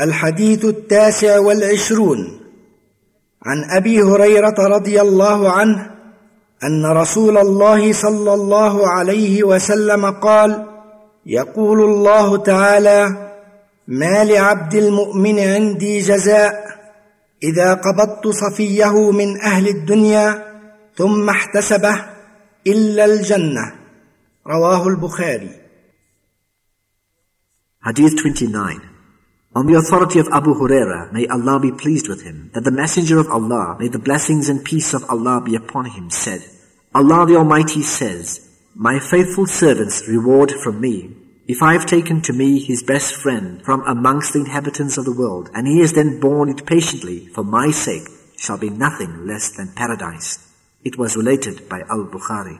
الحديث التاسع والعشرون. عن أبي هريرة رضي الله عنه أن رسول الله صلى الله عليه وسلم قال يقول الله تعالى ما لعبد المؤمن عندي جزاء إذا قبضت صفيه من أهل الدنيا ثم احتسبه إلا الجنة. رواه البخاري. Hadith 29 On the authority of Abu Huraira, may Allah be pleased with him, that the Messenger of Allah, may the blessings and peace of Allah be upon him, said, Allah the Almighty says, My faithful servants reward from me. If I have taken to me his best friend from amongst the inhabitants of the world, and he has then borne it patiently for my sake, shall be nothing less than paradise. It was related by Al-Bukhari.